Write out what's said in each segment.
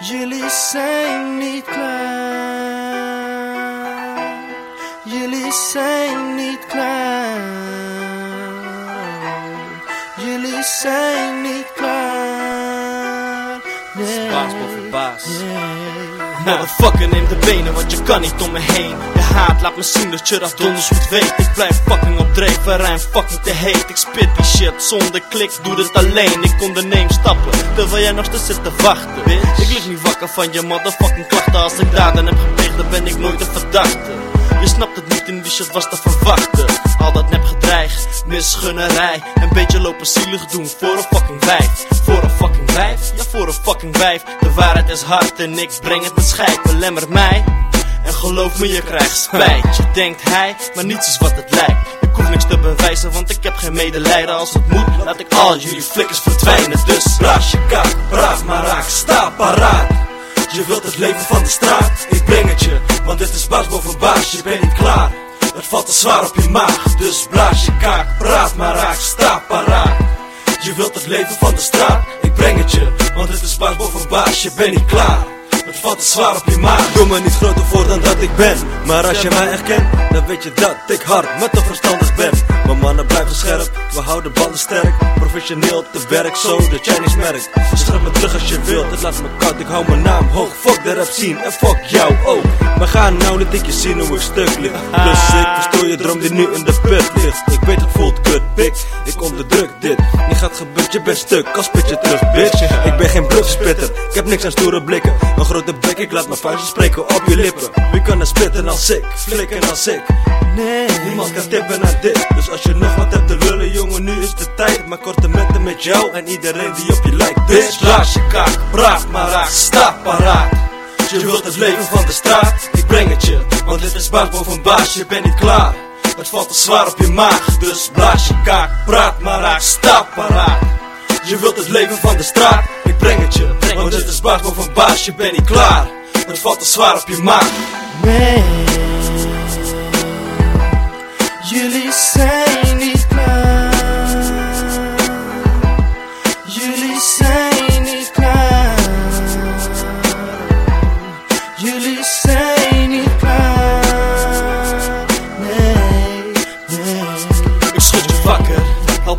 Jullie zijn niet klaar. Jullie zijn niet klaar. Jullie zijn niet klaar. Nee, Baas boven baas. nee. Motherfucker, neem de benen, want je kan niet om me heen. Je haat, laat me zien dat je dat donders goed weet. Ik blijf fucking op dreven, rijn fucking te heet. Ik spit die shit zonder klik, doe het alleen. Ik onderneem stappen, terwijl jij nog te wachten. Bitch. Ik lig niet wakker van je motherfucking klachten. Als ik daden heb gepleegd, dan ben ik nooit een verdachte. Je snapt het niet, in die shit was te verwachten. Al dat nep gedreig, misgunnerij. Een beetje lopen zielig doen voor een fucking wijf. Fucking wijf, ja voor een fucking wijf. De waarheid is hard en ik breng het met schijf. Belemmer mij. En geloof me, je krijgt spijt. Je denkt hij, maar niets is wat het lijkt. Ik hoef niks te bewijzen, want ik heb geen medelijden. Als het moet, laat ik al jullie flikkers verdwijnen. Dus Blaas je kaak, praat maar raak, sta paraat. Je wilt het leven van de straat, ik breng het je. Want dit is baas boven baas, je bent niet klaar. Het valt te zwaar op je maag, dus blaas je kaak, praat maar raak, sta paraat. Je wilt het leven van de straat, ik het. Want dit is baas boven baas, je bent niet klaar. Het valt te zwaar op je maag. Doe me niet groter voor dan dat ik ben. Maar als je mij echt kent, dan weet je dat ik hard met de verstandig ben. Mijn mannen blijven scherp, we houden banden sterk. Professioneel te werk, zo jij niks merkt. Schrijf me terug als je wilt, het laat me koud, ik hou mijn naam hoog. Fuck de rap zien en fuck jou ook. We gaan nou niet ik zien hoe ik stuk lig. Dus ik verstoor je droom die nu in de put ligt. Ik weet het voelt kut, pik. Ik onderdruk dit. Gebeuren, je bent stuk, als je terug, bitch. Ik ben geen bluffspitter, ik heb niks aan stoere blikken. Een grote bek, ik laat mijn vuisten spreken op je lippen. Wie kan er spitten als ik, flikken als ik? Nee, Niemand kan tippen aan dit. Dus als je nog wat hebt te lullen, jongen, nu is de tijd. Maar korte metten met jou en iedereen die op je lijkt. Bitch, blaas je kaak, praat maar raak, sta paraat. Je wilt het leven van de straat, ik breng het je. Want dit is baas boven baas, je bent niet klaar. Het valt te zwaar op je maag, dus blaas je kaak, praat maar raak, sta paraat. Je wilt het leven van de straat, ik breng het je. Want dit is baas boven baas, je bent niet klaar. Het valt te zwaar op je maag. nee.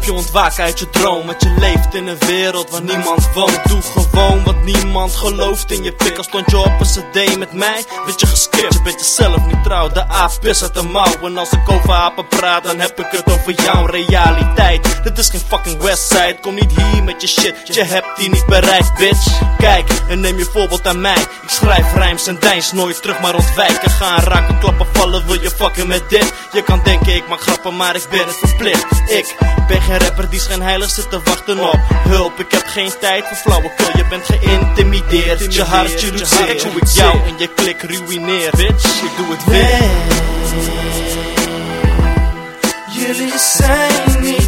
Je ontwaken uit je droom. Want je leeft in een wereld waar niemand woont. Doe gewoon wat niemand gelooft in je pik. Al stond je op een cd met mij, werd je geskipt. Je bent jezelf niet trouw, de aap is uit de mouw. En als ik over apen praat, dan heb ik het over jouw realiteit. Dit is geen fucking westside, kom niet hier met je shit. Je hebt die niet bereikt, bitch. Kijk, en neem je voorbeeld aan mij. Schrijf rijms en deins, nooit terug maar ontwijken. Gaan raken, klappen, vallen, wil je fucken met dit? Je kan denken, ik maak grappen, maar ik ben het verplicht. Ik ben geen rapper die schijnheilig zit te wachten op hulp. Ik heb geen tijd voor flauwekul, je bent geïntimideerd. Je hart, je doet zeer, ik jou en je klik ruïneer. Bitch, ik doe het weer. Nee, jullie zijn niet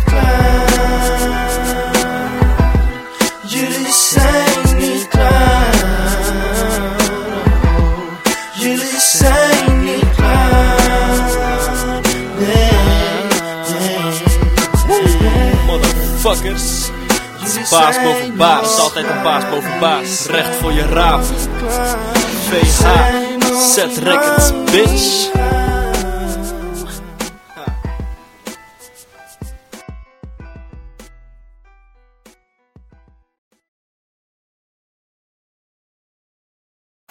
Motherfuckers. Baas boven baas, altijd een baas boven baas. Recht voor je raam. VH, Z Records, bitch.